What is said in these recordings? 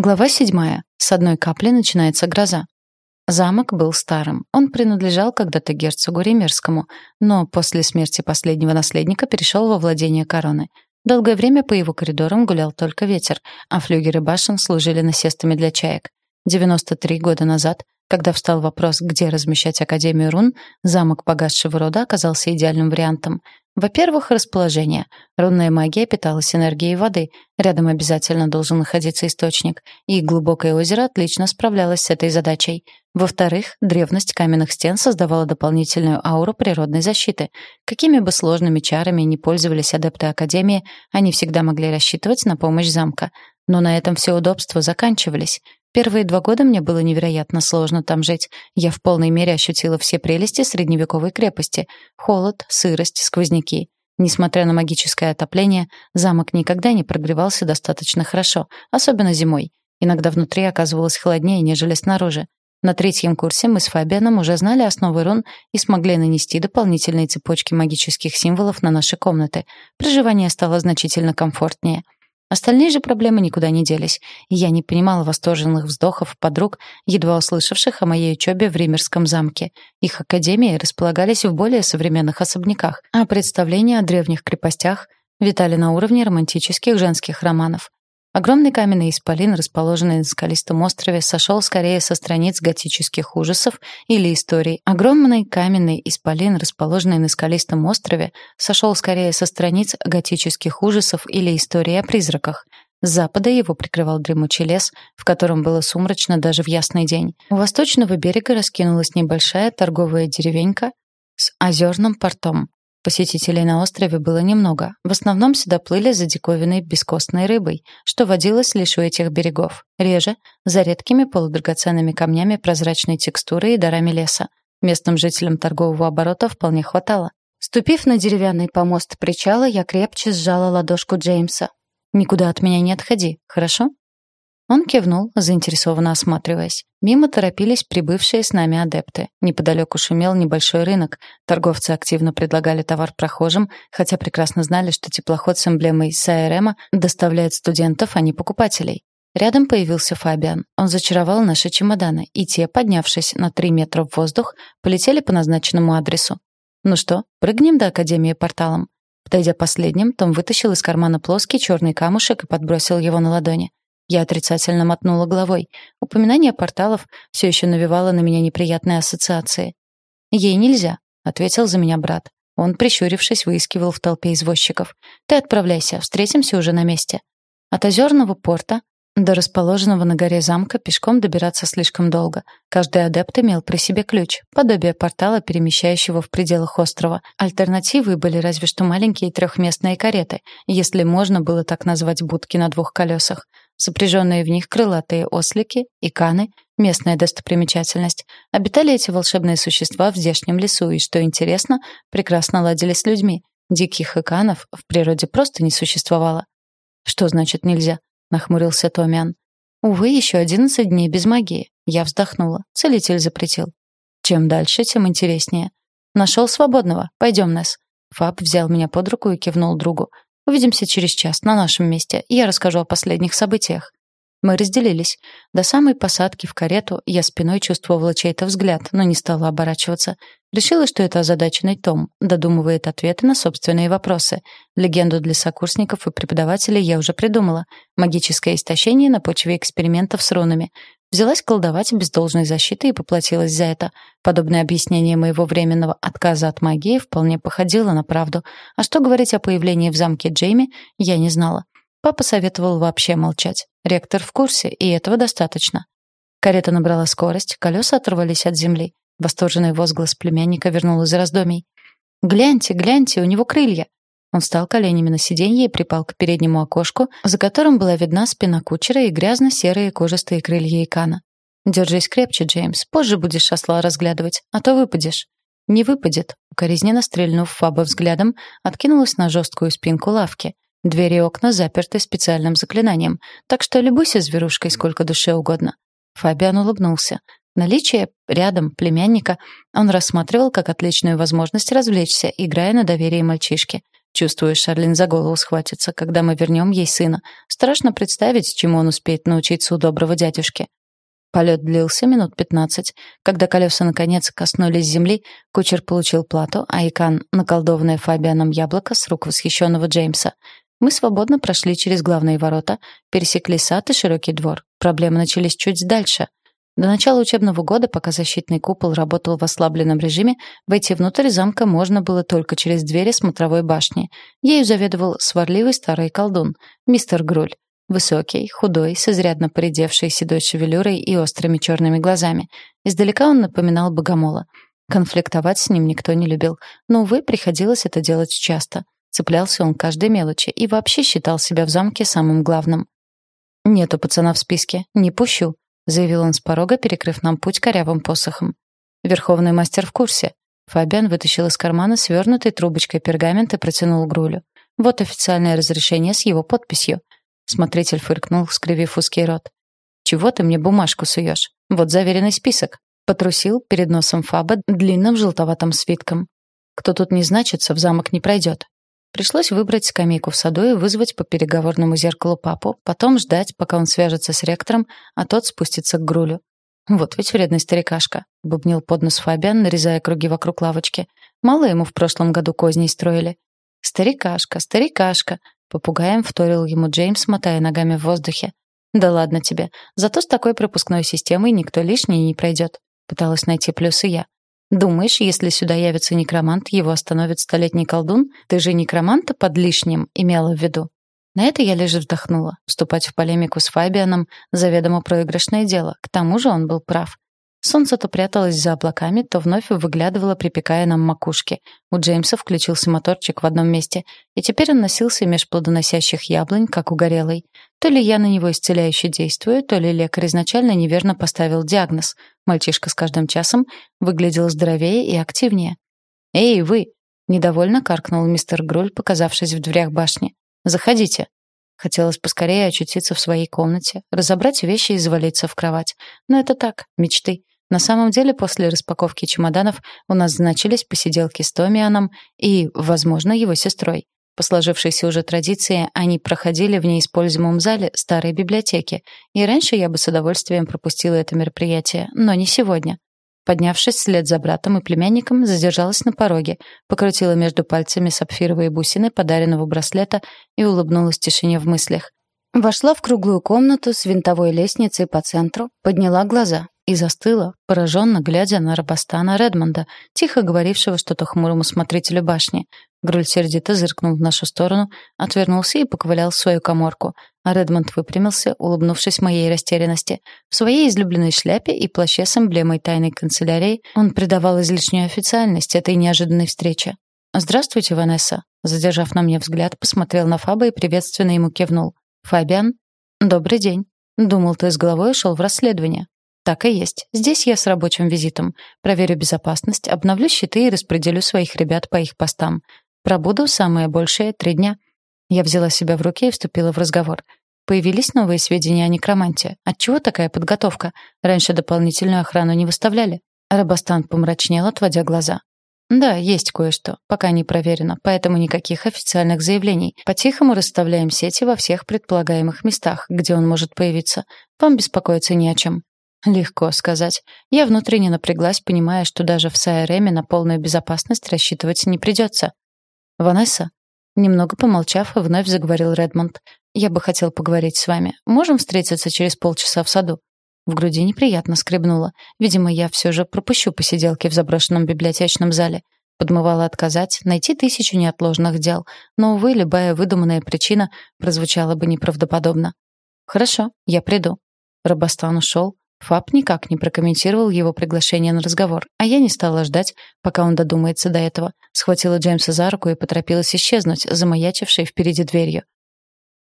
Глава седьмая. С одной капли начинается гроза. Замок был старым. Он принадлежал когда-то герцогу Ремерскому, но после смерти последнего наследника перешел во владение короны. Долгое время по его коридорам гулял только ветер, а флюгеры башен служили насестами для чаек. 93 года назад, когда встал вопрос, где размещать Академию рун, замок погасшего рода оказался идеальным вариантом. Во-первых, расположение. Рунная магия питалась энергией воды. Рядом обязательно должен находиться источник. И глубокое озеро отлично справлялось с этой задачей. Во-вторых, древность каменных стен создавала дополнительную ауру природной защиты. Какими бы сложными чарами ни пользовались адепты Академии, они всегда могли рассчитывать на помощь замка. Но на этом все удобства заканчивались. Первые два года мне было невероятно сложно там жить. Я в полной мере ощутила все прелести средневековой крепости. Холод, сырость, сквозняки. Несмотря на магическое отопление, замок никогда не прогревался достаточно хорошо, особенно зимой. Иногда внутри оказывалось холоднее, нежели снаружи. На третьем курсе мы с Фабианом уже знали основы рун и смогли нанести дополнительные цепочки магических символов на наши комнаты. Проживание стало значительно комфортнее — Остальные же проблемы никуда не делись, и я не понимала восторженных вздохов подруг, едва услышавших о моей учебе в Римерском замке. Их академии располагались в более современных особняках, а представления о древних крепостях витали на уровне романтических женских романов. Огромный каменный исполин, расположенный на скалистом острове, сошел скорее со страниц готических ужасов или историй. Огромный каменный исполин, расположенный на скалистом острове, сошел скорее со страниц готических ужасов или историй о призраках. С запада его прикрывал дремучий лес, в котором было сумрачно даже в ясный день. У восточного берега раскинулась небольшая торговая деревенька с озерным портом. Посетителей на острове было немного. В основном сюда плыли за диковинной бескостной рыбой, что водилось лишь у этих берегов. Реже — за редкими полудрагоценными камнями прозрачной текстуры и дарами леса. Местным жителям торгового оборота вполне хватало. Ступив на деревянный помост причала, я крепче сжала ладошку Джеймса. «Никуда от меня не отходи, хорошо?» Он кивнул, заинтересованно осматриваясь. Мимо торопились прибывшие с нами адепты. Неподалеку шумел небольшой рынок. Торговцы активно предлагали товар прохожим, хотя прекрасно знали, что теплоход с эмблемой САРМа доставляет студентов, а не покупателей. Рядом появился Фабиан. Он зачаровал наши чемоданы, и те, поднявшись на три метра в воздух, полетели по назначенному адресу. «Ну что, прыгнем до Академии порталом?» Подойдя последним, Том вытащил из кармана плоский черный камушек и подбросил его на ладони. Я отрицательно мотнула головой. Упоминание порталов все еще навевало на меня неприятные ассоциации. «Ей нельзя», — ответил за меня брат. Он, прищурившись, выискивал в толпе извозчиков. «Ты отправляйся, встретимся уже на месте». От озерного порта до расположенного на горе замка пешком добираться слишком долго. Каждый адепт имел при себе ключ, подобие портала, перемещающего в пределах острова. Альтернативы были разве что маленькие трехместные кареты, если можно было так назвать будки на двух колесах. Запряженные в них крылатые ослики, иканы, местная достопримечательность. Обитали эти волшебные существа в здешнем лесу и, что интересно, прекрасно ладили с людьми. Диких иканов в природе просто не существовало. «Что значит нельзя?» — нахмурился Томиан. «Увы, еще одиннадцать дней без магии». Я вздохнула. Целитель запретил. Чем дальше, тем интереснее. «Нашел свободного. Пойдем, Несс». Фаб взял меня под руку и кивнул другу. Увидимся через час на нашем месте. Я расскажу о последних событиях. Мы разделились. До самой посадки в карету я спиной чувствовала чей-то взгляд, но не стала оборачиваться. Решила, что это озадаченный Том, додумывает ответы на собственные вопросы. Легенду для сокурсников и преподавателей я уже придумала. Магическое истощение на почве экспериментов с рунами. Взялась колдовать без должной защиты и поплатилась за это. Подобное объяснение моего временного отказа от магии вполне походило на правду. А что говорить о появлении в замке Джейми, я не знала. Папа советовал вообще молчать. Ректор в курсе, и этого достаточно. Карета набрала скорость, колеса оторвались от земли. Восторженный возглас племянника вернул из раздумий. «Гляньте, гляньте, у него крылья!» Он встал коленями на сиденье и припал к переднему окошку, за которым была видна спина кучера и грязно-серые кожистые крылья икана. «Держись крепче, Джеймс, позже будешь осла разглядывать, а то выпадешь». «Не выпадет», — укоризненно стрельнув Фаба взглядом, откинулась на жесткую спинку лавки. Двери и окна заперты специальным заклинанием, так что любуйся зверушкой сколько душе угодно. Фабиан улыбнулся. Наличие рядом племянника он рассматривал как отличную возможность развлечься, играя на доверии мальчишки. Чувствую, Шарлин за голову схватится, когда мы вернем ей сына. Страшно представить, чему он успеет научиться у доброго дядюшки. Полет длился минут пятнадцать. Когда колеса наконец коснулись земли, кучер получил плату, а Икан — наколдованное Фабианом яблоко с рук восхищенного Джеймса. Мы свободно прошли через главные ворота, пересекли сад и широкий двор. Проблемы начались чуть дальше. До начала учебного года, пока защитный купол работал в ослабленном режиме, войти внутрь замка можно было только через двери смотровой башни. Ею заведовал сварливый старый колдун, мистер Груль. Высокий, худой, с изрядно поредевшей седой шевелюрой и острыми черными глазами. Издалека он напоминал богомола. Конфликтовать с ним никто не любил, но, увы, приходилось это делать часто. Цеплялся он каждой мелочи и вообще считал себя в замке самым главным. «Нету пацана в списке, не пущу», — заявил он с порога, перекрыв нам путь корявым посохом. «Верховный мастер в курсе». Фабиан вытащил из кармана свернутой трубочкой пергамент и протянул Грулю. Вот официальное разрешение с его подписью. Смотритель фыркнул, скривив узкий рот. «Чего ты мне бумажку суешь? Вот заверенный список». Потрусил перед носом Фаба длинным желтоватым свитком. «Кто тут не значится, в замок не пройдет». Пришлось выбрать скамейку в саду и вызвать по переговорному зеркалу папу, потом ждать, пока он свяжется с ректором, а тот спустится к Грулю. «Вот ведь вредный старикашка», — бубнил под нос Фабиан, нарезая круги вокруг лавочки. «Мало ему в прошлом году козней строили». «Старикашка, старикашка», Попугаем вторил ему Джеймс, мотая ногами в воздухе. «Да ладно тебе. Зато с такой пропускной системой никто лишний не пройдет». Пыталась найти плюсы я. «Думаешь, если сюда явится некромант, его остановит столетний колдун? Ты же некроманта под лишним имела в виду?» На это я лишь вздохнула. Вступать в полемику с Фабианом — заведомо проигрышное дело. К тому же он был прав. Солнце то пряталось за облаками, то вновь выглядывало, припекая нам макушки. У Джеймса включился моторчик в одном месте, и теперь он носился меж плодоносящих яблонь, как угорелый. То ли я на него исцеляюще действую, то ли лекарь изначально неверно поставил диагноз. Мальчишка с каждым часом выглядел здоровее и активнее. «Эй, вы!» — недовольно каркнул мистер Груль, показавшись в дверях башни. «Заходите». Хотелось поскорее очутиться в своей комнате, разобрать вещи и завалиться в кровать. Но это так, мечты. На самом деле, после распаковки чемоданов у нас значились посиделки с Томианом и, возможно, его сестрой. По сложившейся уже традиции, они проходили в неиспользуемом зале старой библиотеки, и раньше я бы с удовольствием пропустила это мероприятие, но не сегодня. Поднявшись вслед за братом и племянником, задержалась на пороге, покрутила между пальцами сапфировые бусины подаренного браслета и улыбнулась тишине в мыслях. Вошла в круглую комнату с винтовой лестницей по центру, подняла глаза и застыла, пораженно глядя на Рабастана Редмонда, тихо говорившего что-то хмурому смотрителю башни. Груль сердито зыркнул в нашу сторону, отвернулся и поковылял в свою коморку, а Редмонд выпрямился, улыбнувшись моей растерянности. В своей излюбленной шляпе и плаще с эмблемой тайной канцелярии он придавал излишнюю официальность этой неожиданной встрече. «Здравствуйте, Ванесса», задержав на мне взгляд, посмотрел на Фаба и приветственно ему кивнул. «Фабиан?» «Добрый день. Думал, ты с головой ушел в расследование». Так и есть. Здесь я с рабочим визитом. Проверю безопасность, обновлю щиты и распределю своих ребят по их постам. Пробуду самое большее три дня. Я взяла себя в руки и вступила в разговор. Появились новые сведения о некроманте. Отчего такая подготовка? Раньше дополнительную охрану не выставляли. Рабастан помрачнел, отводя глаза. Да, есть кое-что, пока не проверено, поэтому никаких официальных заявлений. По-тихому расставляем сети во всех предполагаемых местах, где он может появиться. Вам беспокоиться не о чем. Легко сказать. Я внутренне напряглась, понимая, что даже в Сайреме на полную безопасность рассчитывать не придется. «Ванесса?» Немного помолчав, вновь заговорил Редмонд. «Я бы хотел поговорить с вами. Можем встретиться через полчаса в саду?» В груди неприятно скребнуло. Видимо, я все же пропущу посиделки в заброшенном библиотечном зале. Подмывала отказать, найти тысячу неотложных дел, но, увы, любая выдуманная причина прозвучала бы неправдоподобно. «Хорошо, я приду». Робостан ушел, Фаб никак не прокомментировал его приглашение на разговор, а я не стала ждать, пока он додумается до этого. Схватила Джеймса за руку и поторопилась исчезнуть, замаячившей впереди дверью.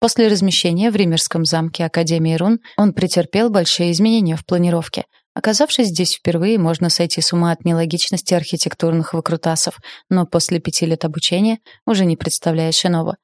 После размещения в Римерском замке Академии Рун он претерпел большие изменения в планировке. Оказавшись здесь впервые, можно сойти с ума от нелогичности архитектурных выкрутасов, но после пяти лет обучения уже не представляешь иного.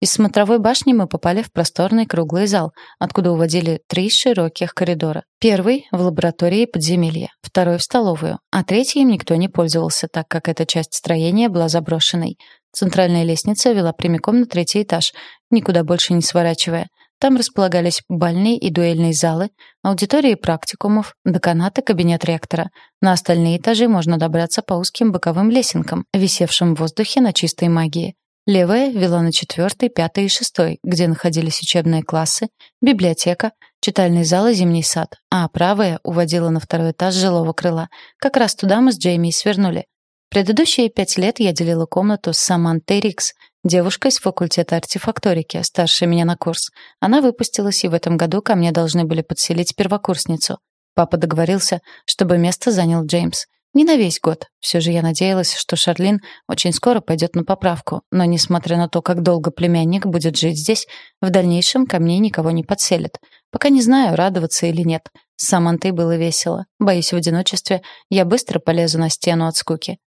Из смотровой башни мы попали в просторный круглый зал, откуда уводили три широких коридора. Первый — в лаборатории подземелья, второй — в столовую, а третий им никто не пользовался, так как эта часть строения была заброшенной. Центральная лестница вела прямиком на третий этаж, никуда больше не сворачивая. Там располагались бальные и дуэльные залы, аудитории практикумов, деканат кабинет ректора. На остальные этажи можно добраться по узким боковым лесенкам, висевшим в воздухе на чистой магии. Левая вела на четвертый, пятый и шестой, где находились учебные классы, библиотека, читальный зал и зимний сад, а правая уводила на второй этаж жилого крыла. Как раз туда мы с Джейми и свернули. Предыдущие пять лет я делила комнату с Самантой Рикс, девушкой с факультета артефакторики, старше меня на курс. Она выпустилась, и в этом году ко мне должны были подселить первокурсницу. Папа договорился, чтобы место занял Джеймс. Не на весь год. Все же я надеялась, что Шарлин очень скоро пойдет на поправку, но несмотря на то, как долго племянник будет жить здесь, в дальнейшем ко мне никого не подселят. Пока не знаю, радоваться или нет. С Самантой было весело. Боюсь, в одиночестве я быстро полезу на стену от скуки.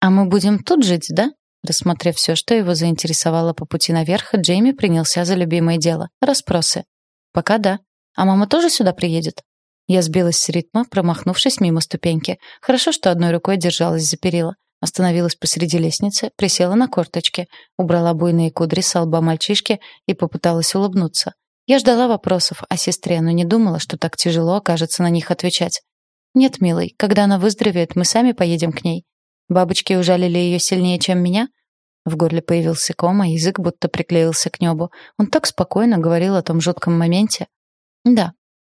«А мы будем тут жить, да?» Рассмотрев все, что его заинтересовало по пути наверх, Джейми принялся за любимое дело — расспросы. «Пока да. А мама тоже сюда приедет?» Я сбилась с ритма, промахнувшись мимо ступеньки. Хорошо, что одной рукой держалась за перила. Остановилась посреди лестницы, присела на корточки, убрала буйные кудри с лба мальчишки и попыталась улыбнуться. Я ждала вопросов о сестре, но не думала, что так тяжело окажется на них отвечать. «Нет, милый, когда она выздоровеет, мы сами поедем к ней. Бабочки ужалили ее сильнее, чем меня? В горле появился ком, а язык будто приклеился к небу. Он так спокойно говорил о том жутком моменте. Да.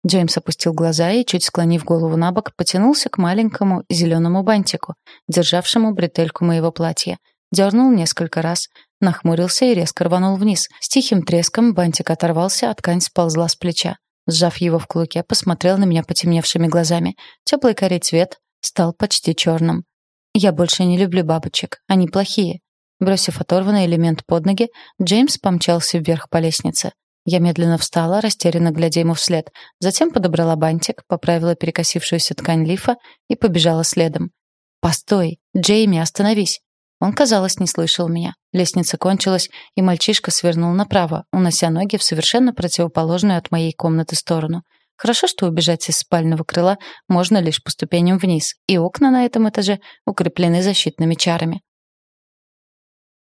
Джеймс опустил глаза и, чуть склонив голову на бок, потянулся к маленькому зеленому бантику, державшему бретельку моего платья. Дернул несколько раз, нахмурился и резко рванул вниз. С тихим треском бантик оторвался, а ткань сползла с плеча. Сжав его в клоке, посмотрел на меня потемневшими глазами. Теплый корей цвет стал почти черным. Я больше не люблю бабочек. Они плохие. Бросив оторванный элемент под ноги, Джеймс помчался вверх по лестнице. Я медленно встала, растерянно глядя ему вслед. Затем подобрала бантик, поправила перекосившуюся ткань лифа и побежала следом. «Постой! Джейми, остановись!» Он, казалось, не слышал меня. Лестница кончилась, и мальчишка свернул направо, унося ноги в совершенно противоположную от моей комнаты сторону. Хорошо, что убежать из спального крыла можно лишь по ступеням вниз, и окна на этом этаже укреплены защитными чарами.